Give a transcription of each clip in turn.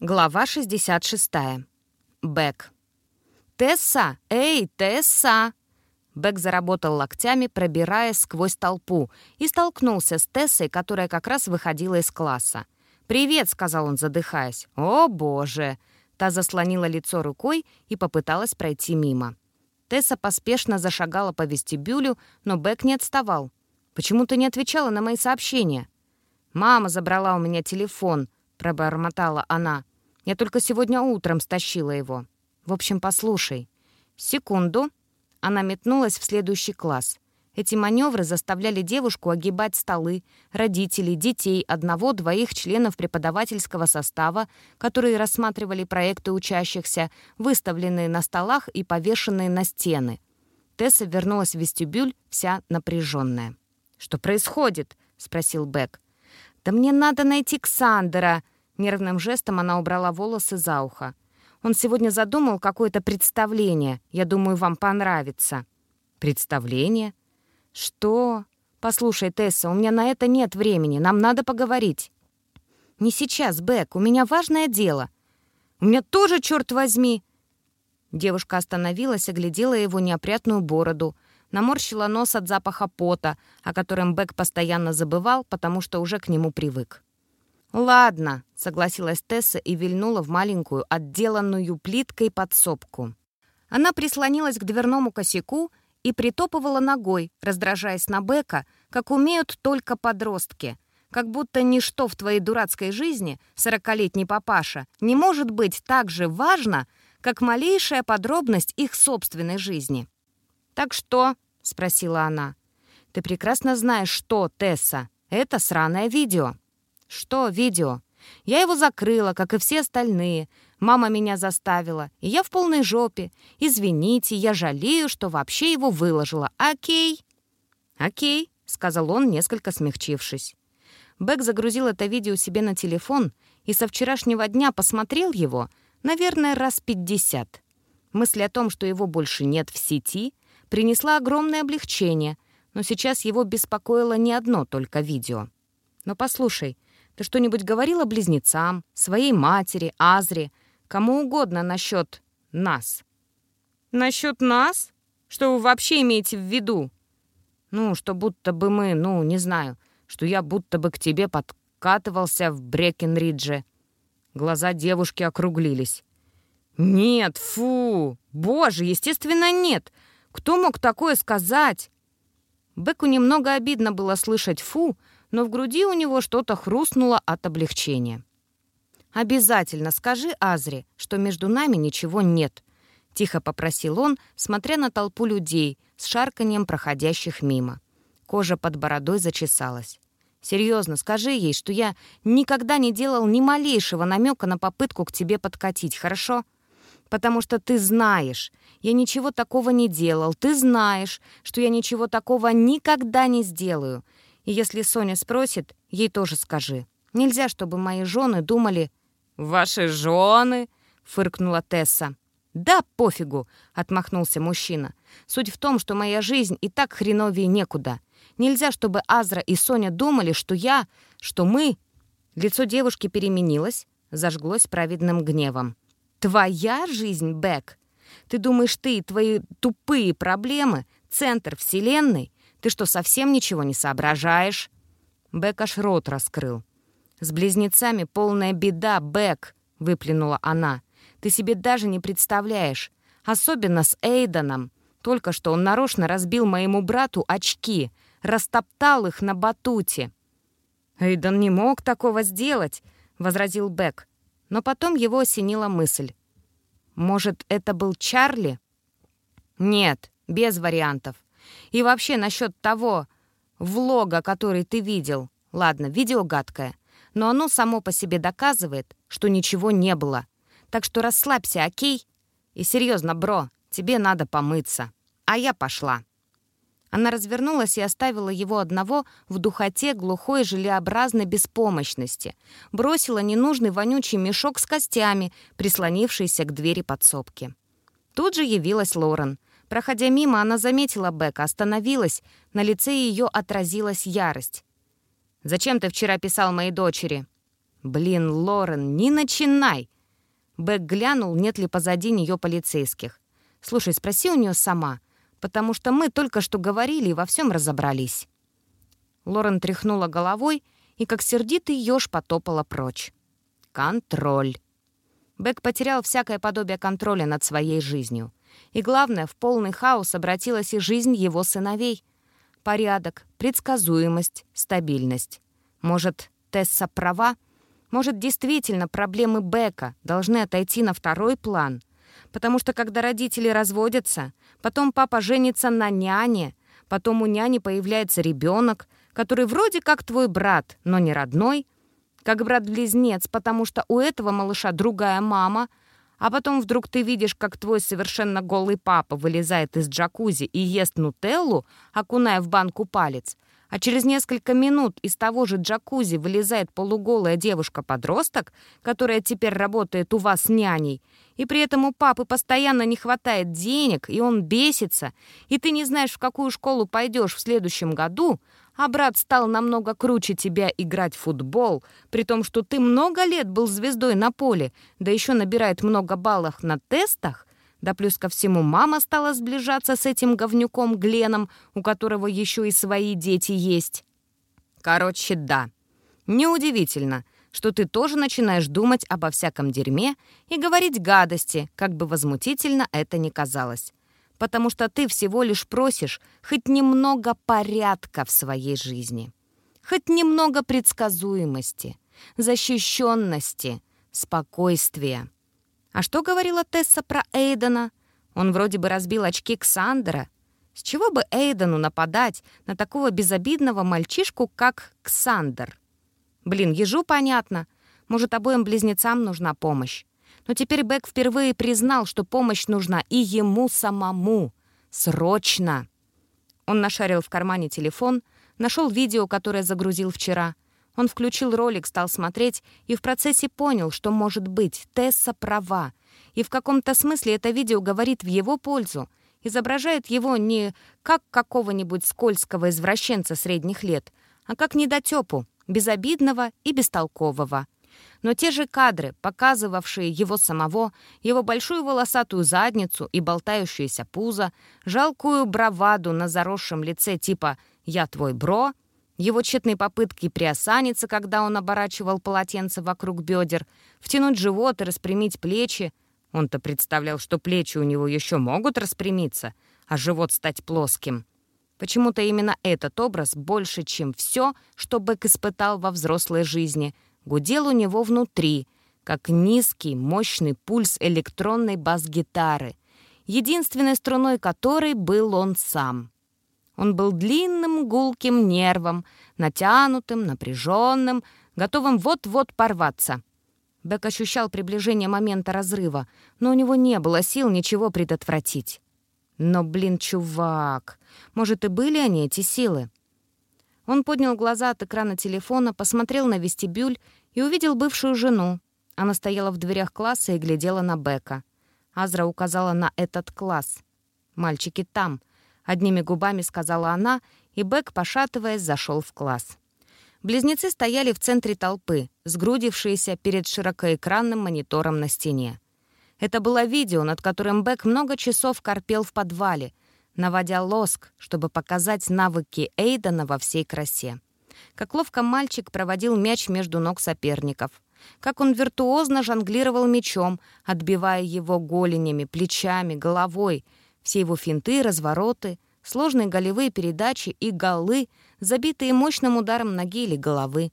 Глава 66. Бэк. «Тесса! Эй, Тесса!» Бэк заработал локтями, пробираясь сквозь толпу, и столкнулся с Тессой, которая как раз выходила из класса. «Привет!» — сказал он, задыхаясь. «О, боже!» Та заслонила лицо рукой и попыталась пройти мимо. Тесса поспешно зашагала по вестибюлю, но Бэк не отставал. «Почему ты не отвечала на мои сообщения?» «Мама забрала у меня телефон», — пробормотала она. «Я только сегодня утром стащила его. В общем, послушай». «Секунду». Она метнулась в следующий класс. Эти маневры заставляли девушку огибать столы, родителей, детей, одного-двоих членов преподавательского состава, которые рассматривали проекты учащихся, выставленные на столах и повешенные на стены. Тесса вернулась в вестибюль, вся напряженная. «Что происходит?» — спросил Бек. «Да мне надо найти Ксандера!» Нервным жестом она убрала волосы за ухо. «Он сегодня задумал какое-то представление. Я думаю, вам понравится». «Представление?» «Что?» «Послушай, Тесса, у меня на это нет времени. Нам надо поговорить». «Не сейчас, Бэк. У меня важное дело». «У меня тоже, черт возьми!» Девушка остановилась, оглядела его неопрятную бороду, наморщила нос от запаха пота, о котором Бэк постоянно забывал, потому что уже к нему привык. «Ладно», — согласилась Тесса и вильнула в маленькую, отделанную плиткой подсобку. Она прислонилась к дверному косяку и притопывала ногой, раздражаясь на Бека, как умеют только подростки. Как будто ничто в твоей дурацкой жизни, сорокалетний папаша, не может быть так же важно, как малейшая подробность их собственной жизни. «Так что?» — спросила она. «Ты прекрасно знаешь, что, Тесса. Это сраное видео». «Что видео?» «Я его закрыла, как и все остальные. Мама меня заставила, и я в полной жопе. Извините, я жалею, что вообще его выложила. Окей?» «Окей», — сказал он, несколько смягчившись. Бэк загрузил это видео себе на телефон и со вчерашнего дня посмотрел его, наверное, раз пятьдесят. Мысль о том, что его больше нет в сети, принесла огромное облегчение, но сейчас его беспокоило не одно только видео. «Но послушай, ты что-нибудь говорила близнецам, своей матери, Азре, кому угодно насчет нас?» «Насчет нас? Что вы вообще имеете в виду?» «Ну, что будто бы мы, ну, не знаю, что я будто бы к тебе подкатывался в Брекенридже». Глаза девушки округлились. «Нет, фу! Боже, естественно, нет! Кто мог такое сказать?» Беку немного обидно было слышать «фу», но в груди у него что-то хрустнуло от облегчения. «Обязательно скажи Азре, что между нами ничего нет», — тихо попросил он, смотря на толпу людей с шарканьем проходящих мимо. Кожа под бородой зачесалась. «Серьезно, скажи ей, что я никогда не делал ни малейшего намека на попытку к тебе подкатить, хорошо? Потому что ты знаешь, я ничего такого не делал. Ты знаешь, что я ничего такого никогда не сделаю. И если Соня спросит, ей тоже скажи. Нельзя, чтобы мои жены думали... «Ваши жены?» — фыркнула Тесса. «Да, пофигу», — отмахнулся мужчина. «Суть в том, что моя жизнь и так хреновее некуда. Нельзя, чтобы Азра и Соня думали, что я, что мы...» Лицо девушки переменилось, зажглось праведным гневом. «Твоя жизнь, Бэк? Ты думаешь, ты и твои тупые проблемы — центр вселенной? Ты что, совсем ничего не соображаешь?» Бэк аж рот раскрыл. «С близнецами полная беда, Бэк!» — выплюнула она. «Ты себе даже не представляешь. Особенно с Эйденом. Только что он нарочно разбил моему брату очки, растоптал их на батуте». «Эйден не мог такого сделать», — возразил Бэк. Но потом его осенила мысль. «Может, это был Чарли?» «Нет, без вариантов. И вообще насчет того влога, который ты видел. Ладно, видео гадкое, но оно само по себе доказывает, что ничего не было. Так что расслабься, окей? И серьезно, бро, тебе надо помыться. А я пошла». Она развернулась и оставила его одного в духоте глухой желеобразной беспомощности. Бросила ненужный вонючий мешок с костями, прислонившийся к двери подсобки. Тут же явилась Лорен. Проходя мимо, она заметила Бека, остановилась. На лице ее отразилась ярость. «Зачем ты вчера писал моей дочери?» «Блин, Лорен, не начинай!» Бэк глянул, нет ли позади нее полицейских. «Слушай, спроси у нее сама, потому что мы только что говорили и во всем разобрались». Лорен тряхнула головой и, как сердитый еж, потопала прочь. «Контроль». Бэк потерял всякое подобие контроля над своей жизнью. И главное, в полный хаос обратилась и жизнь его сыновей. Порядок, предсказуемость, стабильность. Может, Тесса права? Может, действительно проблемы Бека должны отойти на второй план? Потому что когда родители разводятся, потом папа женится на няне, потом у няни появляется ребенок, который вроде как твой брат, но не родной, как брат-близнец, потому что у этого малыша другая мама, а потом вдруг ты видишь, как твой совершенно голый папа вылезает из джакузи и ест нутеллу, окуная в банку палец, а через несколько минут из того же джакузи вылезает полуголая девушка-подросток, которая теперь работает у вас няней, и при этом у папы постоянно не хватает денег, и он бесится, и ты не знаешь, в какую школу пойдешь в следующем году, а брат стал намного круче тебя играть в футбол, при том, что ты много лет был звездой на поле, да еще набирает много баллов на тестах, да плюс ко всему мама стала сближаться с этим говнюком Гленом, у которого еще и свои дети есть. Короче, да. Неудивительно, что ты тоже начинаешь думать обо всяком дерьме и говорить гадости, как бы возмутительно это ни казалось. Потому что ты всего лишь просишь хоть немного порядка в своей жизни. Хоть немного предсказуемости, защищенности, спокойствия. А что говорила Тесса про Эйдена? Он вроде бы разбил очки Ксандера. С чего бы Эйдену нападать на такого безобидного мальчишку, как Ксандер? Блин, ежу понятно. Может, обоим близнецам нужна помощь. Но теперь Бэк впервые признал, что помощь нужна и ему самому. Срочно. Он нашарил в кармане телефон, нашел видео, которое загрузил вчера — он включил ролик, стал смотреть и в процессе понял, что, может быть, Тесса права. И в каком-то смысле это видео говорит в его пользу. Изображает его не как какого-нибудь скользкого извращенца средних лет, а как недотепу, безобидного и бестолкового. Но те же кадры, показывавшие его самого, его большую волосатую задницу и болтающееся пузо, жалкую браваду на заросшем лице типа «Я твой бро», его тщетные попытки приосаниться, когда он оборачивал полотенце вокруг бедер, втянуть живот и распрямить плечи. Он-то представлял, что плечи у него еще могут распрямиться, а живот стать плоским. Почему-то именно этот образ больше, чем все, что Бэк испытал во взрослой жизни, гудел у него внутри, как низкий, мощный пульс электронной бас-гитары, единственной струной которой был он сам. Он был длинным гулким нервом, натянутым, напряженным, готовым вот-вот порваться. Бек ощущал приближение момента разрыва, но у него не было сил ничего предотвратить. Но, блин, чувак, может, и были они, эти силы? Он поднял глаза от экрана телефона, посмотрел на вестибюль и увидел бывшую жену. Она стояла в дверях класса и глядела на Бека. Азра указала на этот класс. «Мальчики там», Одними губами сказала она, и Бэк, пошатываясь, зашел в класс. Близнецы стояли в центре толпы, сгрудившиеся перед широкоэкранным монитором на стене. Это было видео, над которым Бэк много часов корпел в подвале, наводя лоск, чтобы показать навыки Эйдена во всей красе. Как ловко мальчик проводил мяч между ног соперников. Как он виртуозно жонглировал мячом, отбивая его голенями, плечами, головой — все его финты, развороты, сложные голевые передачи и голы, забитые мощным ударом ноги или головы.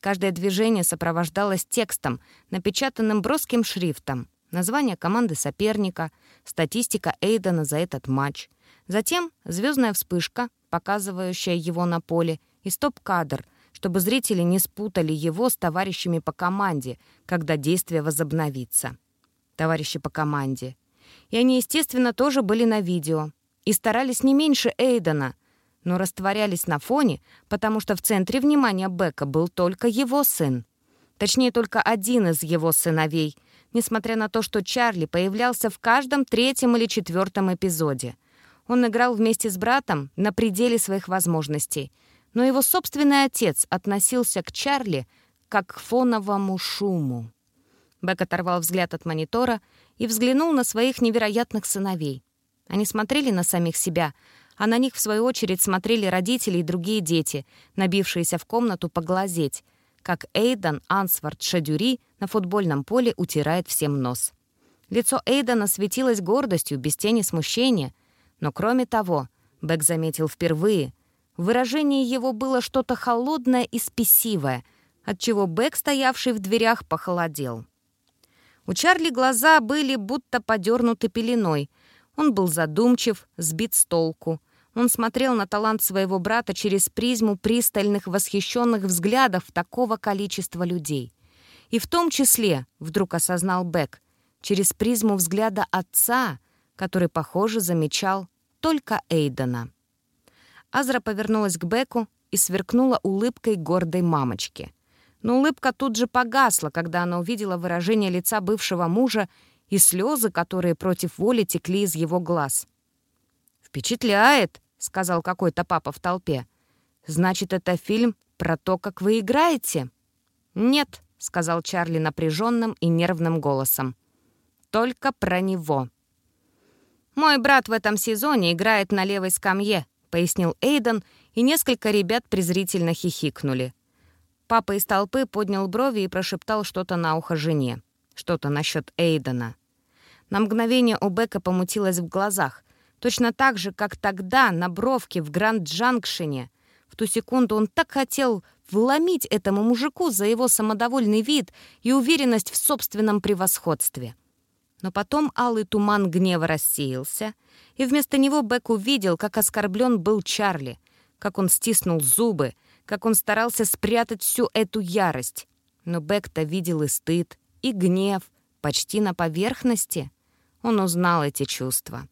Каждое движение сопровождалось текстом, напечатанным броским шрифтом, название команды соперника, статистика Эйдена за этот матч. Затем звездная вспышка, показывающая его на поле, и стоп-кадр, чтобы зрители не спутали его с товарищами по команде, когда действие возобновится. Товарищи по команде. И они, естественно, тоже были на видео. И старались не меньше Эйдена, но растворялись на фоне, потому что в центре внимания Бека был только его сын. Точнее, только один из его сыновей, несмотря на то, что Чарли появлялся в каждом третьем или четвертом эпизоде. Он играл вместе с братом на пределе своих возможностей, но его собственный отец относился к Чарли как к фоновому шуму. Бек оторвал взгляд от монитора и взглянул на своих невероятных сыновей. Они смотрели на самих себя, а на них, в свою очередь, смотрели родители и другие дети, набившиеся в комнату поглазеть, как Эйдан Ансвард Шадюри на футбольном поле утирает всем нос. Лицо Эйдана светилось гордостью, без тени смущения. Но кроме того, Бек заметил впервые, выражение его было что-то холодное и спесивое, отчего Бек, стоявший в дверях, похолодел. У Чарли глаза были будто подернуты пеленой. Он был задумчив, сбит с толку. Он смотрел на талант своего брата через призму пристальных восхищенных взглядов такого количества людей. И в том числе, вдруг осознал Бек, через призму взгляда отца, который, похоже, замечал только Эйдена. Азра повернулась к Беку и сверкнула улыбкой гордой мамочки — но улыбка тут же погасла, когда она увидела выражение лица бывшего мужа и слезы, которые против воли текли из его глаз. «Впечатляет», — сказал какой-то папа в толпе. «Значит, это фильм про то, как вы играете?» «Нет», — сказал Чарли напряженным и нервным голосом. «Только про него». «Мой брат в этом сезоне играет на левой скамье», — пояснил Эйден, и несколько ребят презрительно хихикнули. Папа из толпы поднял брови и прошептал что-то на ухо жене. Что-то насчет Эйдена. На мгновение у Бека помутилось в глазах. Точно так же, как тогда на бровке в Гранд-Джанкшене. В ту секунду он так хотел вломить этому мужику за его самодовольный вид и уверенность в собственном превосходстве. Но потом алый туман гнева рассеялся, и вместо него Бек увидел, как оскорблен был Чарли, как он стиснул зубы, как он старался спрятать всю эту ярость. Но Бек-то видел и стыд, и гнев, почти на поверхности. Он узнал эти чувства.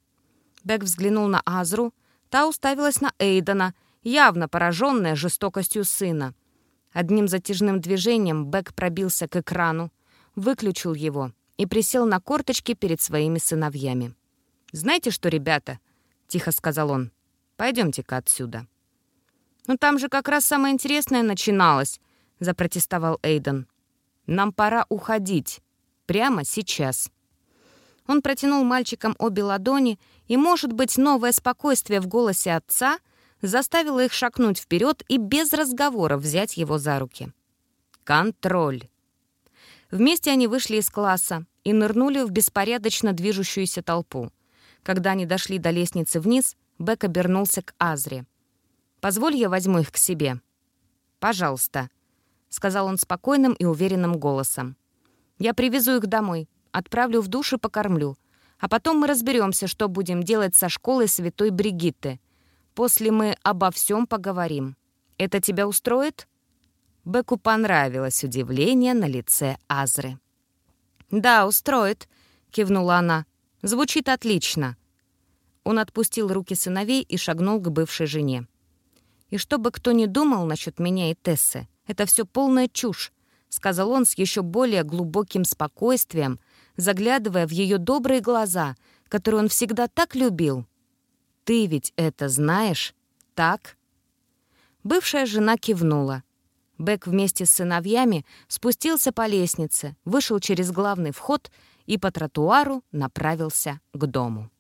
Бек взглянул на Азру, та уставилась на Эйдена, явно пораженная жестокостью сына. Одним затяжным движением Бек пробился к экрану, выключил его и присел на корточки перед своими сыновьями. «Знаете что, ребята?» — тихо сказал он. «Пойдемте-ка отсюда». «Но там же как раз самое интересное начиналось», — запротестовал Эйден. «Нам пора уходить. Прямо сейчас». Он протянул мальчикам обе ладони, и, может быть, новое спокойствие в голосе отца заставило их шагнуть вперед и без разговоров взять его за руки. «Контроль». Вместе они вышли из класса и нырнули в беспорядочно движущуюся толпу. Когда они дошли до лестницы вниз, Бек обернулся к Азре. Позволь, я возьму их к себе». «Пожалуйста», — сказал он спокойным и уверенным голосом. «Я привезу их домой, отправлю в душ и покормлю. А потом мы разберемся, что будем делать со школой Святой Бригитты. После мы обо всем поговорим. Это тебя устроит?» Беку понравилось удивление на лице Азры. «Да, устроит», — кивнула она. «Звучит отлично». Он отпустил руки сыновей и шагнул к бывшей жене. И что бы кто ни думал насчет меня и Тессы, это все полная чушь, сказал он с еще более глубоким спокойствием, заглядывая в ее добрые глаза, которые он всегда так любил. «Ты ведь это знаешь, так?» Бывшая жена кивнула. Бек вместе с сыновьями спустился по лестнице, вышел через главный вход и по тротуару направился к дому.